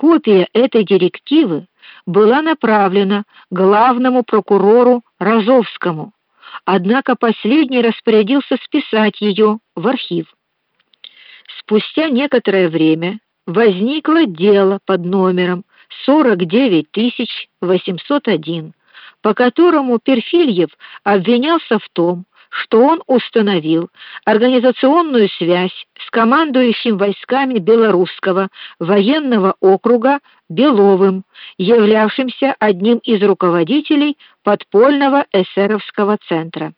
Копия этой директивы была направлена главному прокурору Розовскому, однако последний распорядился списать ее в архив. Спустя некоторое время возникло дело под номером 49801, по которому Перфильев обвинялся в том, что он установил организационную связь с командующим войсками Белорусского военного округа Беловым, являвшимся одним из руководителей подпольного эсеровского центра.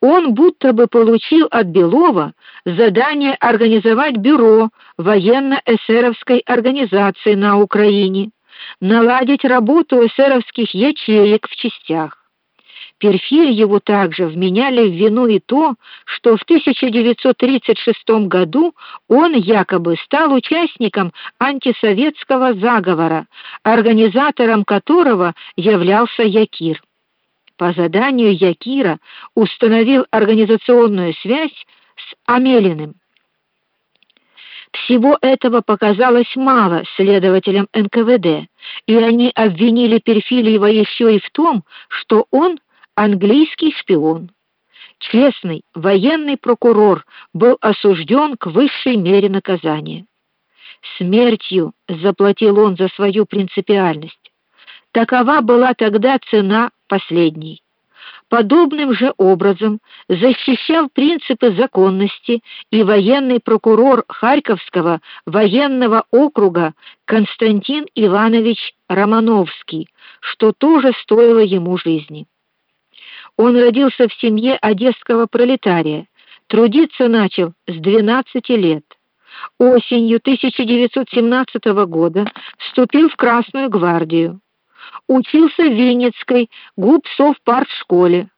Он будто бы получил от Белова задание организовать бюро военно-эсеровской организации на Украине, наладить работу эсеровских ячеек в частях. Перфильеву также вменяли в вину и то, что в 1936 году он якобы стал участником антисоветского заговора, организатором которого являлся Якир. По заданию Якира установил организационную связь с Амелиным. Всего этого показалось мало следователям НКВД, и они обвинили Перфильева еще и в том, что он английский шпион. Честный военный прокурор был осужден к высшей мере наказания. Смертью заплатил он за свою принципиальность. Такова была тогда цена последней. Подобным же образом защищал принципы законности и военный прокурор Харьковского военного округа Константин Иванович Романовский, что тоже стоило ему жизни. Он родился в семье одесского пролетария. Трудиться начал с 12 лет. Осенью 1917 года вступил в Красную гвардию. Учился в Винницкой губсовпартшколе.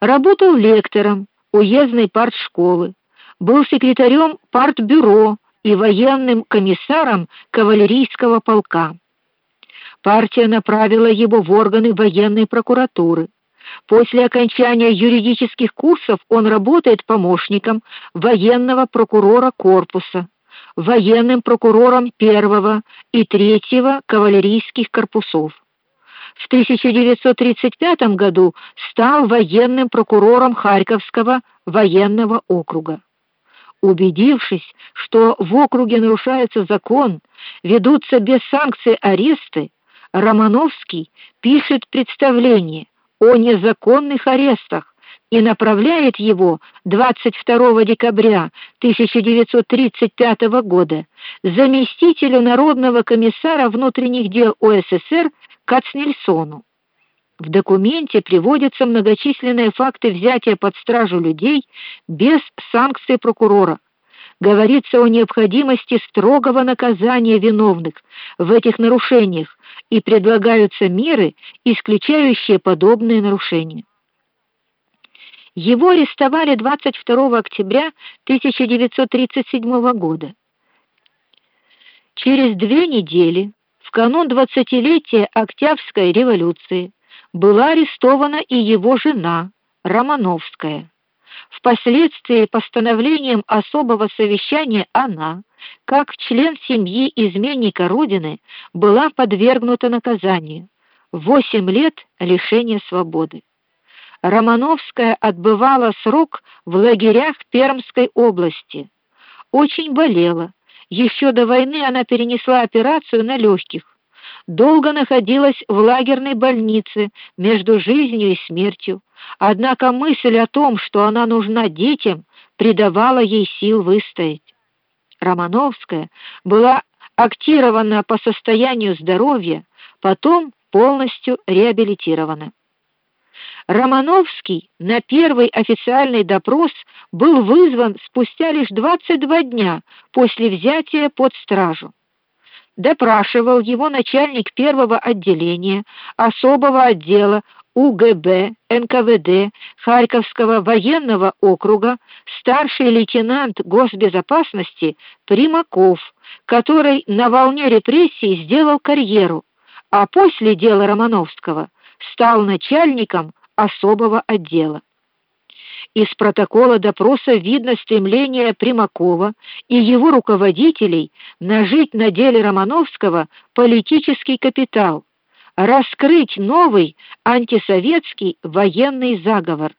Работал лектором уездной партшколы. Был секретарем партбюро и военным комиссаром кавалерийского полка. Партия направила его в органы военной прокуратуры. После окончания юридических курсов он работает помощником военного прокурора корпуса, военным прокурором первого и третьего кавалерийских корпусов. В 1935 году стал военным прокурором Харьковского военного округа. Убедившись, что в округе нарушается закон, ведутся без санкций аресты, Романовский пишет представление о незаконных арестах и направляет его 22 декабря 1935 года заместителю народного комиссара внутренних дел ОССР Кацнельсону. В документе приводятся многочисленные факты взятия под стражу людей без санкции прокурора. Говорится о необходимости строгого наказания виновных в этих нарушениях и предлагаются меры, исключающие подобные нарушения. Его арестовали 22 октября 1937 года. Через две недели, в канун двадцатилетия Октябрьской революции, была арестована и его жена Романовская. Впоследствии постановлением особого совещания она, как член семьи изменника родины, была подвергнута наказанию восемь лет лишения свободы. Романовская отбывала срок в лагерях Пермской области. Очень болела. Еще до войны она перенесла операцию на легких. Долго находилась в лагерной больнице между жизнью и смертью. Однако мысль о том, что она нужна детям, придавала ей сил выстоять. Романовская была актирована по состоянию здоровья, потом полностью реабилитирована. Романовский на первый официальный допрос был вызван спустя лишь 22 дня после взятия под стражу. Допрашивал его начальник первого отделения особого отдела УГБ НКВД Харьковского военного округа старший лейтенант госбезопасности Примаков, который на волне репрессий сделал карьеру, а после дела Романовского стал начальником особого отдела. Из протокола допроса видно стремление Примакова и его руководителей нажить на деле Романовского политический капитал, раскрыть новый антисоветский военный заговор.